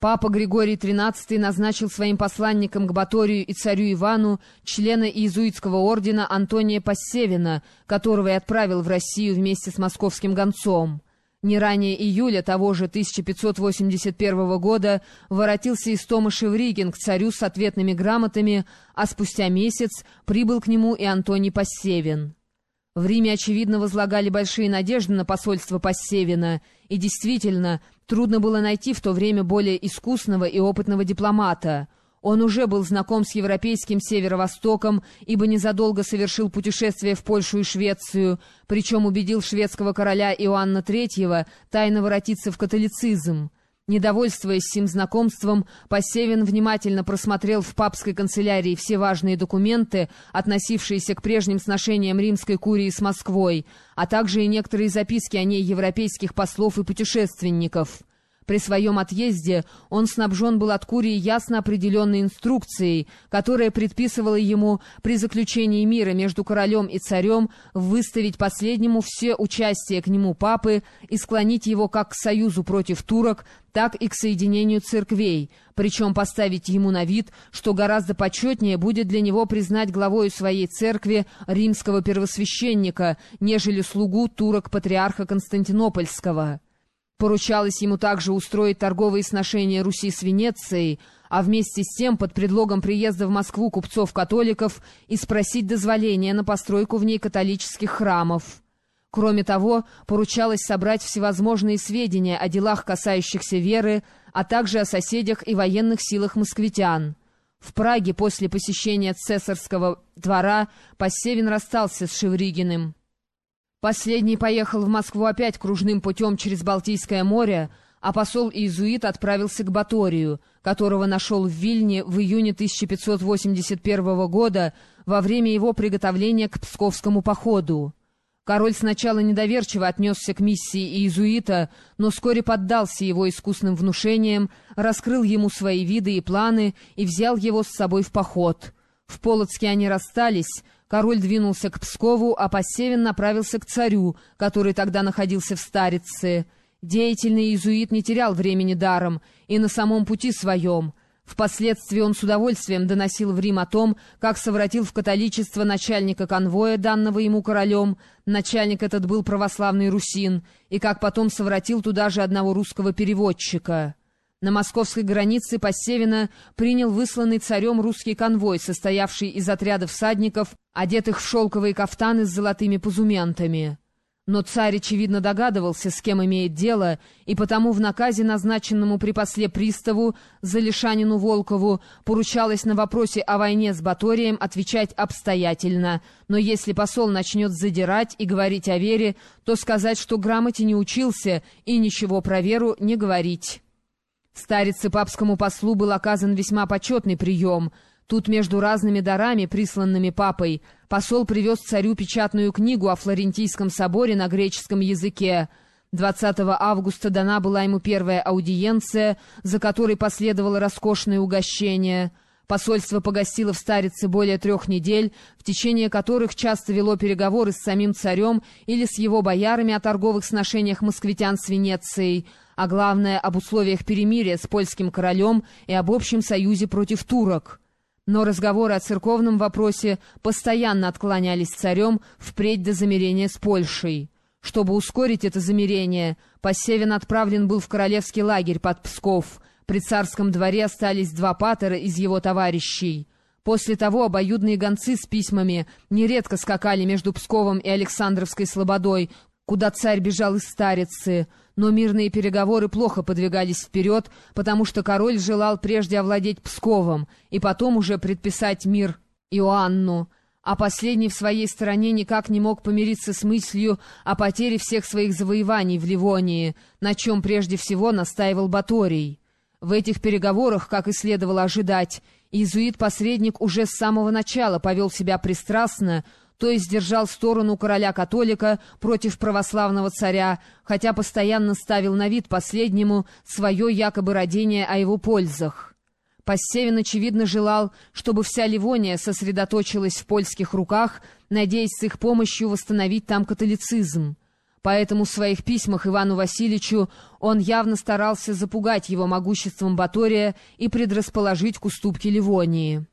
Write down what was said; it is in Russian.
Папа Григорий XIII назначил своим посланником к Баторию и царю Ивану члена иезуитского ордена Антония Пассевина, которого и отправил в Россию вместе с московским гонцом. Не ранее июля того же 1581 года воротился из Тома Шевригин к царю с ответными грамотами, а спустя месяц прибыл к нему и Антоний Пассевин. В Риме, очевидно, возлагали большие надежды на посольство Пассевина, и действительно, трудно было найти в то время более искусного и опытного дипломата. Он уже был знаком с европейским северо-востоком, ибо незадолго совершил путешествие в Польшу и Швецию, причем убедил шведского короля Иоанна III тайно воротиться в католицизм. Недовольствуясь сим знакомством, Посевин внимательно просмотрел в папской канцелярии все важные документы, относившиеся к прежним сношениям римской курии с Москвой, а также и некоторые записки о ней европейских послов и путешественников. При своем отъезде он снабжен был от Курии ясно определенной инструкцией, которая предписывала ему при заключении мира между королем и царем выставить последнему все участие к нему папы и склонить его как к союзу против турок, так и к соединению церквей, причем поставить ему на вид, что гораздо почетнее будет для него признать главою своей церкви римского первосвященника, нежели слугу турок-патриарха Константинопольского. Поручалось ему также устроить торговые сношения Руси с Венецией, а вместе с тем под предлогом приезда в Москву купцов-католиков и спросить дозволения на постройку в ней католических храмов. Кроме того, поручалось собрать всевозможные сведения о делах, касающихся веры, а также о соседях и военных силах москвитян. В Праге после посещения цесарского двора Посевин расстался с Шевригиным. Последний поехал в Москву опять кружным путем через Балтийское море, а посол иезуит отправился к Баторию, которого нашел в Вильне в июне 1581 года во время его приготовления к Псковскому походу. Король сначала недоверчиво отнесся к миссии иезуита, но вскоре поддался его искусным внушениям, раскрыл ему свои виды и планы и взял его с собой в поход. В Полоцке они расстались — Король двинулся к Пскову, а Посевин направился к царю, который тогда находился в Старице. Деятельный иезуит не терял времени даром и на самом пути своем. Впоследствии он с удовольствием доносил в Рим о том, как совратил в католичество начальника конвоя, данного ему королем, начальник этот был православный русин, и как потом совратил туда же одного русского переводчика. На московской границе Посевина принял высланный царем русский конвой, состоявший из отрядов всадников, одетых в шелковые кафтаны с золотыми пузументами. Но царь, очевидно, догадывался, с кем имеет дело, и потому в наказе, назначенному при после приставу Залишанину Волкову, поручалось на вопросе о войне с Баторием отвечать обстоятельно, но если посол начнет задирать и говорить о вере, то сказать, что грамоте не учился, и ничего про веру не говорить». Старице папскому послу был оказан весьма почетный прием. Тут между разными дарами, присланными папой, посол привез царю печатную книгу о Флорентийском соборе на греческом языке. 20 августа дана была ему первая аудиенция, за которой последовало роскошное угощение. Посольство погостило в Старице более трех недель, в течение которых часто вело переговоры с самим царем или с его боярами о торговых сношениях москвитян с Венецией а главное об условиях перемирия с польским королем и об общем союзе против турок. Но разговоры о церковном вопросе постоянно отклонялись царем впредь до замирения с Польшей. Чтобы ускорить это замирение, Посевин отправлен был в королевский лагерь под Псков. При царском дворе остались два патера из его товарищей. После того обоюдные гонцы с письмами нередко скакали между Псковом и Александровской Слободой, куда царь бежал из Старицы, но мирные переговоры плохо подвигались вперед, потому что король желал прежде овладеть Псковом и потом уже предписать мир Иоанну, а последний в своей стороне никак не мог помириться с мыслью о потере всех своих завоеваний в Ливонии, на чем прежде всего настаивал Баторий. В этих переговорах, как и следовало ожидать, иезуит-посредник уже с самого начала повел себя пристрастно, то есть держал сторону короля-католика против православного царя, хотя постоянно ставил на вид последнему свое якобы родение о его пользах. Пассевин, очевидно, желал, чтобы вся Ливония сосредоточилась в польских руках, надеясь с их помощью восстановить там католицизм. Поэтому в своих письмах Ивану Васильевичу он явно старался запугать его могуществом Батория и предрасположить к уступке Ливонии.